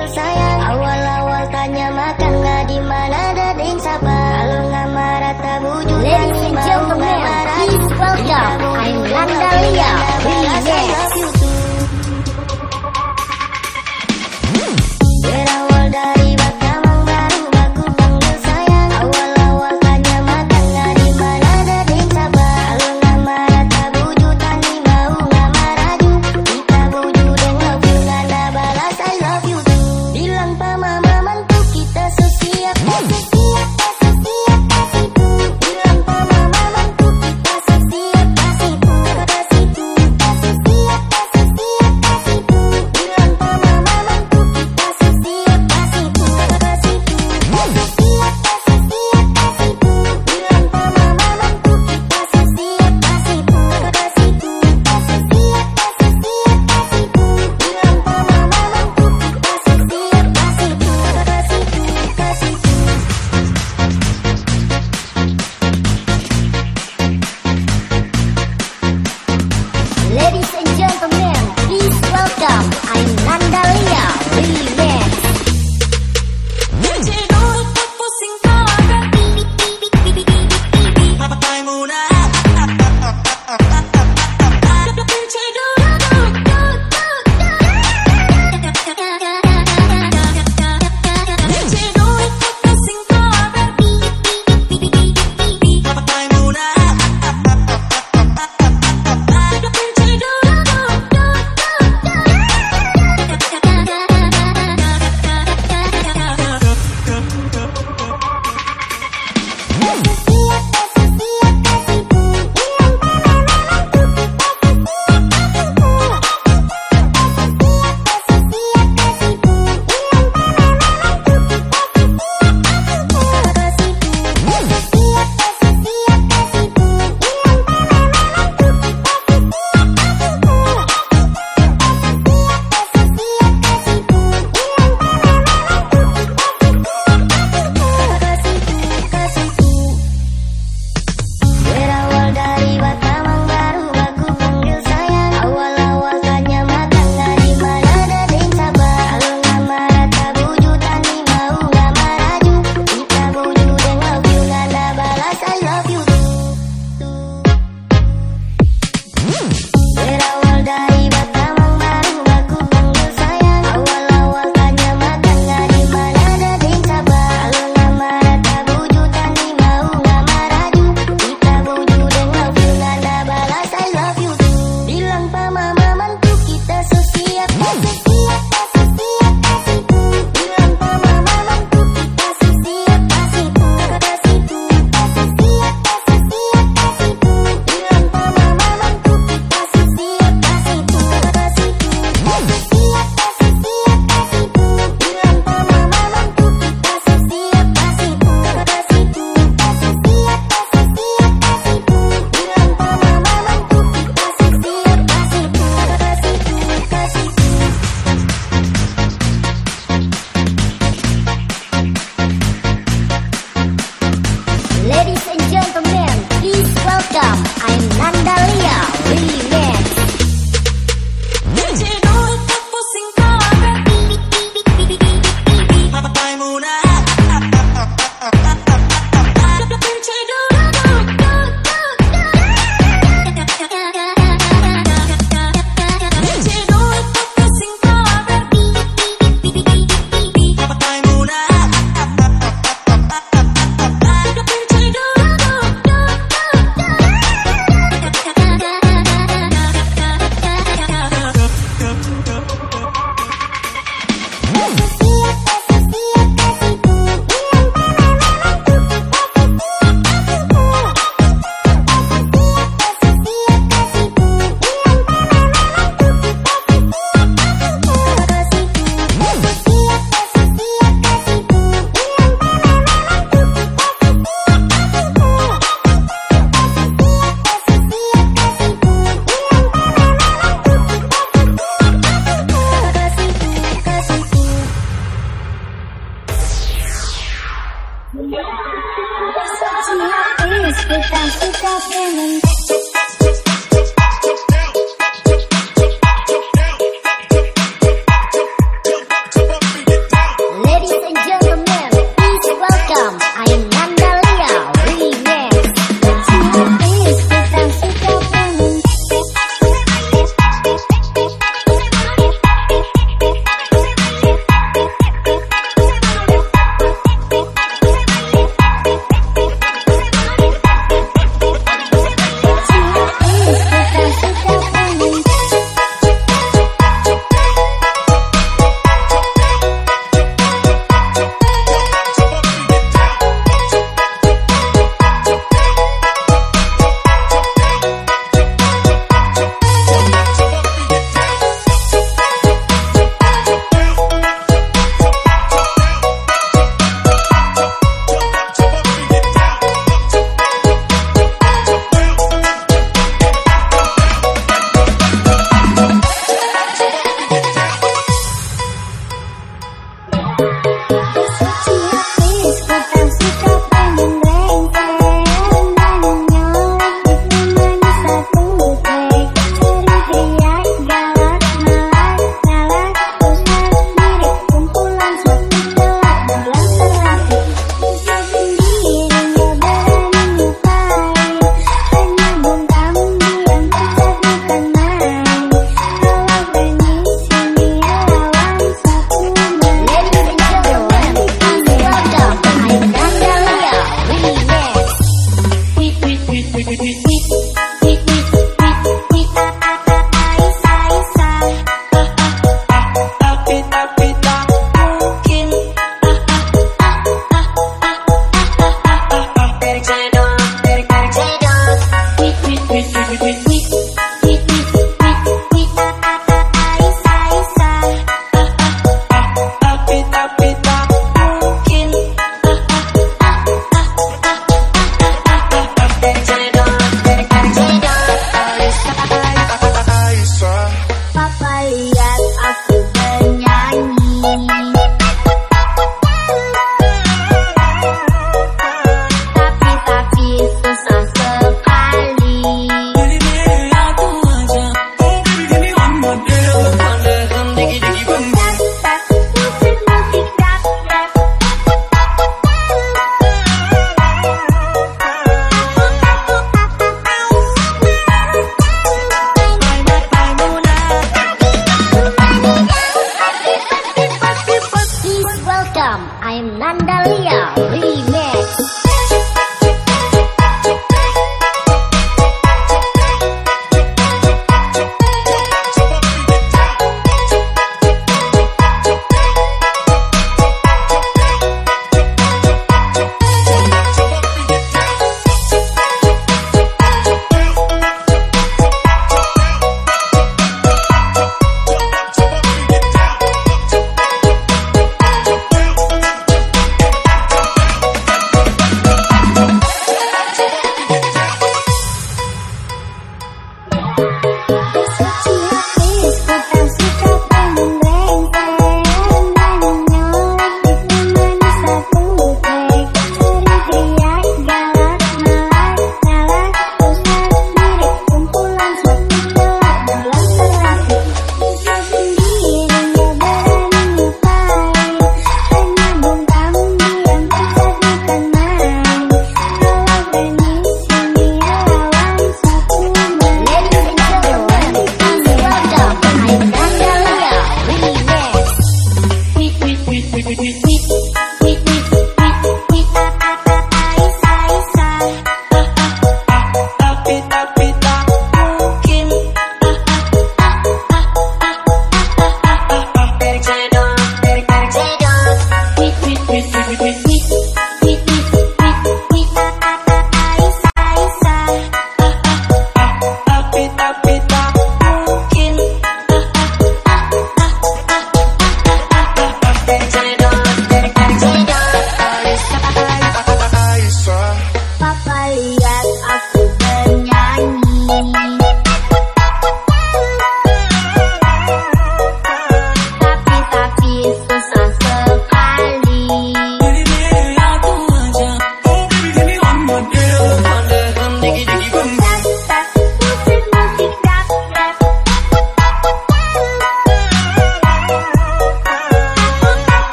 panggil sayang Awal-awal tanya makan nggak di mana? Ada dan sabar Kalau nggak marah tak bujuk Ladies and gentlemen, please welcome I'm Landalia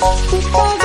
Because